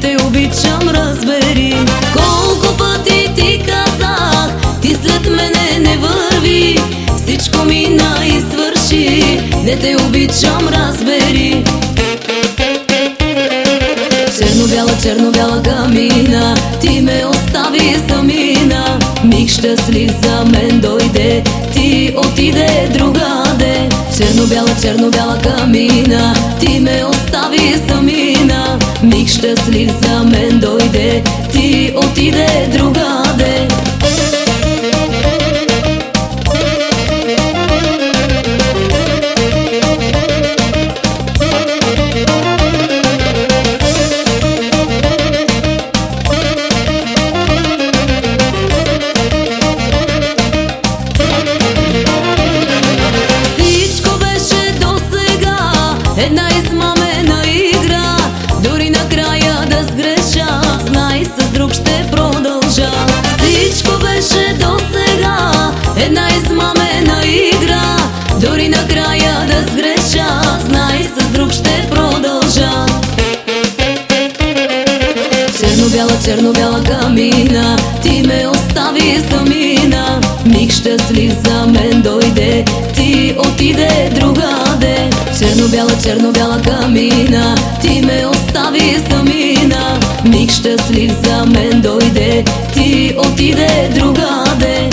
те обичам, разбери. Колко пъти ти казах, ти след мене не върви. Всичко мина и свърши, не те обичам, разбери. Черно-бяла, черно-бяла камина, ти ме остави самина. Миг щастлив за мен дойде, ти отиде другаде. Черно-бяла, черно-бяла камина, ти ме остави самина. Миг щастлив за мен дойде Ти отиде другаде. Една измамена Дори да сгреша Знай с друг ще продължа. Всичко беше до сега Една измамена игра. Дори накрая да сгреша Знай с друг ще продължа. Черно-бяла, черно-бяла камина Ти ме остави самина. Миг щастлив за мен дойде Ти отиде другаде. Черно-бяла, черно-бяла камина Ти ме остави самина щастлив за мен дойде. Ти отиде другаде.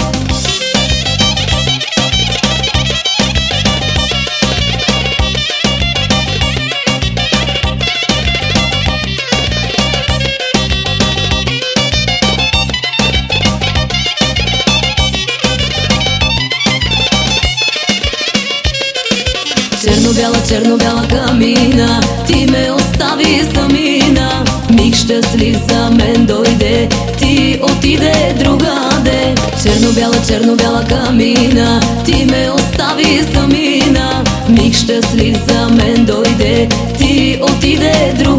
Черно-бяла, черно-бяла камина Ти ме остави самина Щастлив за мен дойде. Ти отиде другаде. Черно-бяла, черно-бяла камина. Ти ме остави самина. Миг щастлив за мен дойде. Ти отиде другаде